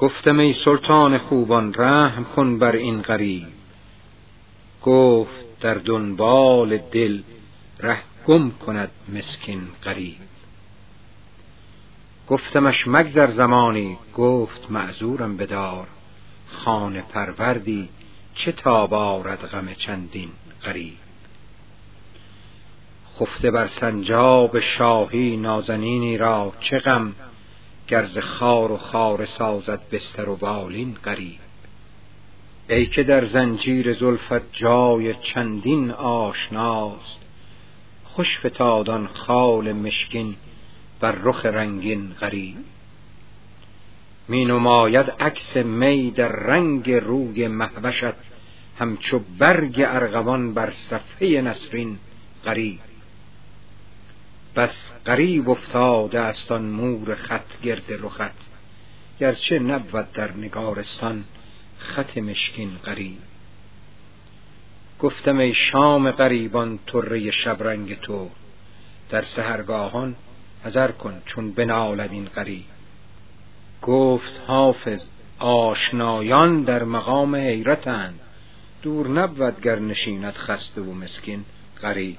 گفتم ای سلطان خوبان رحم کن بر این غریب. گفت در دنبال دل ره گم کند مسکین غریب. گفتمش مگذر زمانی گفت معذورم بدار. خانه پروردی چه تاب آرد غم چندین غریب. خفته بر سنجاب شاهی نازنینی را چه غم گرز خار و خار سازد بستر و بالین غریب ای که در زنجیر زلفت جای چندین آشناست خوش فتاد خال مشکین بر رخ رنگین غریب. می نماید عکس می در رنگ روی مهوشت همچو برگ ارغوان بر صفحه نسرین غریب. بس غریب افتاده است آن مور خط گرد رخت. گرچه نبود در نگارستان خط مشکین غریب. گفتم ای شام غریبان طره شبرنگ تو. در سهرگاهان حذر کن چون بنالد این غریب. گفت حافظ آشنایان در مقام حیرتند. دور نبود گر نشیند خسته و مسکین غریب.